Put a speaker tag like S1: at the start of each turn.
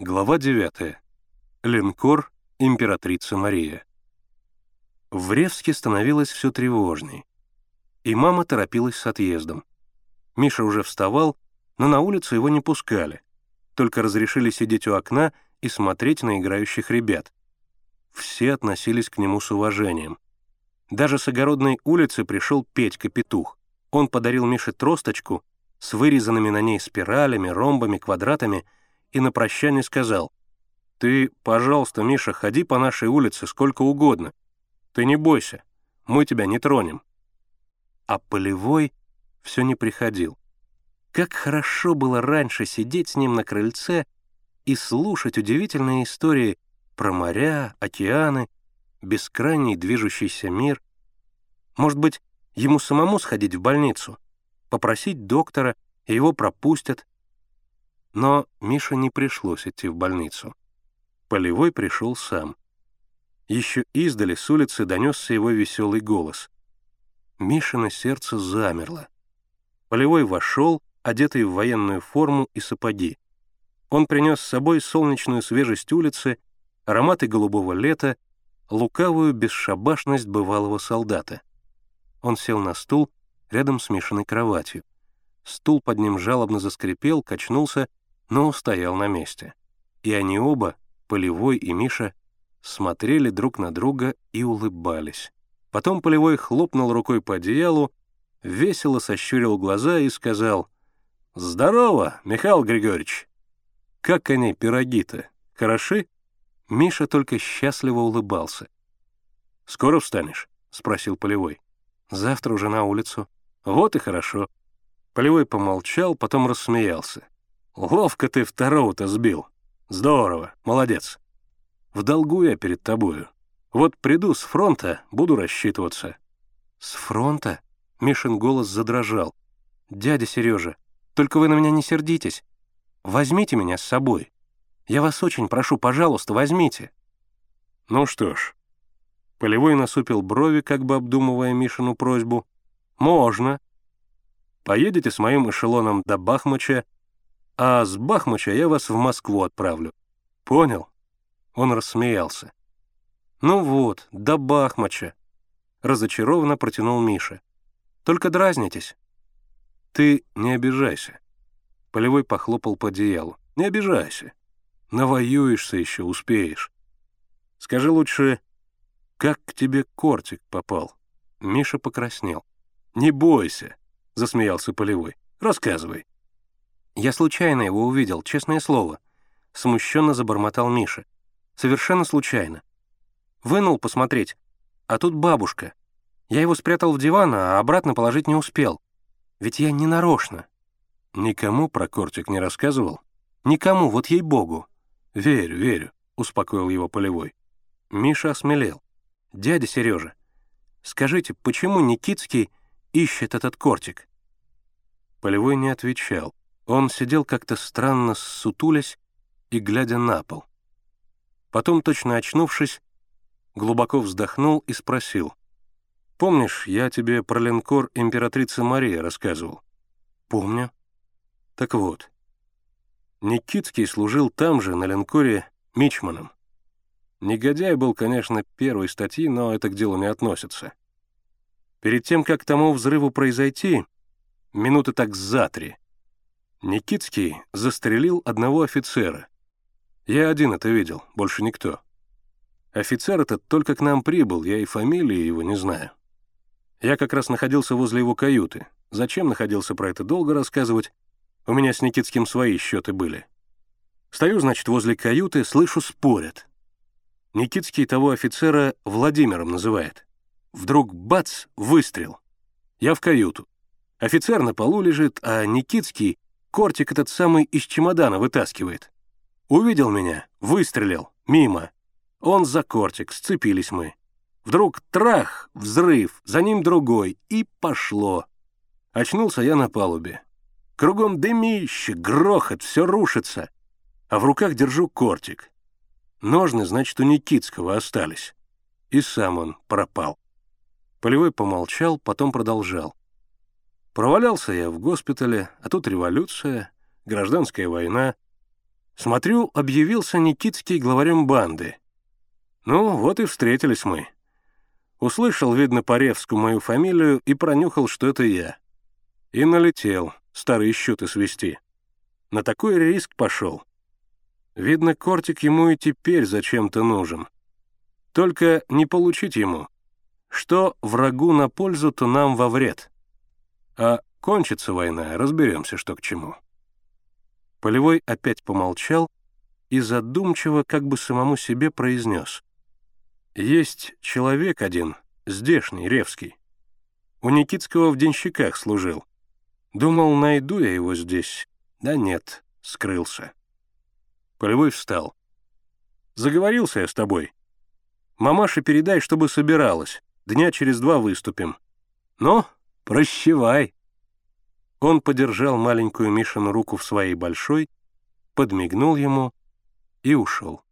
S1: Глава 9. Линкор «Императрица Мария». В Ревске становилось все тревожней. И мама торопилась с отъездом. Миша уже вставал, но на улицу его не пускали. Только разрешили сидеть у окна и смотреть на играющих ребят. Все относились к нему с уважением. Даже с огородной улицы пришел Петька-петух. Он подарил Мише тросточку с вырезанными на ней спиралями, ромбами, квадратами — и на прощание сказал, «Ты, пожалуйста, Миша, ходи по нашей улице сколько угодно. Ты не бойся, мы тебя не тронем». А Полевой все не приходил. Как хорошо было раньше сидеть с ним на крыльце и слушать удивительные истории про моря, океаны, бескрайний движущийся мир. Может быть, ему самому сходить в больницу, попросить доктора, и его пропустят, но Мише не пришлось идти в больницу. Полевой пришел сам. Еще издали с улицы донесся его веселый голос. Мишино сердце замерло. Полевой вошел, одетый в военную форму и сапоги. Он принес с собой солнечную свежесть улицы, ароматы голубого лета, лукавую бесшабашность бывалого солдата. Он сел на стул рядом с Мишиной кроватью. Стул под ним жалобно заскрипел, качнулся но стоял на месте. И они оба, Полевой и Миша, смотрели друг на друга и улыбались. Потом Полевой хлопнул рукой по одеялу, весело сощурил глаза и сказал «Здорово, Михаил Григорьевич! Как они, пироги-то, хороши?» Миша только счастливо улыбался. «Скоро встанешь?» — спросил Полевой. «Завтра уже на улицу». «Вот и хорошо». Полевой помолчал, потом рассмеялся. Ловко ты второго-то сбил. Здорово, молодец. В долгу я перед тобою. Вот приду с фронта, буду рассчитываться». «С фронта?» — Мишин голос задрожал. «Дядя Сережа, только вы на меня не сердитесь. Возьмите меня с собой. Я вас очень прошу, пожалуйста, возьмите». «Ну что ж». Полевой насупил брови, как бы обдумывая Мишину просьбу. «Можно. Поедете с моим эшелоном до Бахмача, а с Бахмача я вас в Москву отправлю. Понял?» Он рассмеялся. «Ну вот, до Бахмача», — разочарованно протянул Миша. «Только дразнитесь». «Ты не обижайся». Полевой похлопал по одеялу. «Не обижайся. Навоюешься еще, успеешь. Скажи лучше, как к тебе кортик попал?» Миша покраснел. «Не бойся», — засмеялся Полевой. «Рассказывай». «Я случайно его увидел, честное слово», — смущенно забормотал Миша. «Совершенно случайно. Вынул посмотреть, а тут бабушка. Я его спрятал в диван, а обратно положить не успел. Ведь я не нарочно». «Никому про кортик не рассказывал?» «Никому, вот ей-богу». «Верю, верю», — успокоил его Полевой. Миша осмелел. «Дядя Сережа, скажите, почему Никитский ищет этот кортик?» Полевой не отвечал. Он сидел как-то странно сутулясь и глядя на пол. Потом, точно очнувшись, глубоко вздохнул и спросил. «Помнишь, я тебе про линкор императрицы Мария рассказывал?» «Помню». «Так вот, Никитский служил там же, на линкоре, мичманом. Негодяй был, конечно, первой статьи, но это к делу не относится. Перед тем, как тому взрыву произойти, минуты так за три — Никитский застрелил одного офицера. Я один это видел, больше никто. Офицер этот только к нам прибыл, я и фамилии его не знаю. Я как раз находился возле его каюты. Зачем находился, про это долго рассказывать. У меня с Никитским свои счеты были. Стою, значит, возле каюты, слышу, спорят. Никитский того офицера Владимиром называет. Вдруг бац, выстрел. Я в каюту. Офицер на полу лежит, а Никитский Кортик этот самый из чемодана вытаскивает. Увидел меня, выстрелил, мимо. Он за кортик, сцепились мы. Вдруг трах, взрыв, за ним другой, и пошло. Очнулся я на палубе. Кругом дымище, грохот, все рушится. А в руках держу кортик. Ножны, значит, у Никитского остались. И сам он пропал. Полевой помолчал, потом продолжал. Провалялся я в госпитале, а тут революция, гражданская война. Смотрю, объявился Никитский главарем банды. Ну, вот и встретились мы. Услышал, видно, по Ревску мою фамилию и пронюхал, что это я. И налетел, старые счеты свести. На такой риск пошел. Видно, Кортик ему и теперь зачем-то нужен. Только не получить ему. Что врагу на пользу, то нам во вред. А кончится война, разберемся, что к чему. Полевой опять помолчал и задумчиво, как бы самому себе произнес. Есть человек один, здешний, Ревский. У Никитского в денщиках служил. Думал, найду я его здесь. Да нет, скрылся. Полевой встал. Заговорился я с тобой. Мамаше передай, чтобы собиралась. Дня через два выступим. Но прощевай. Он подержал маленькую Мишину руку в своей большой, подмигнул ему и ушел.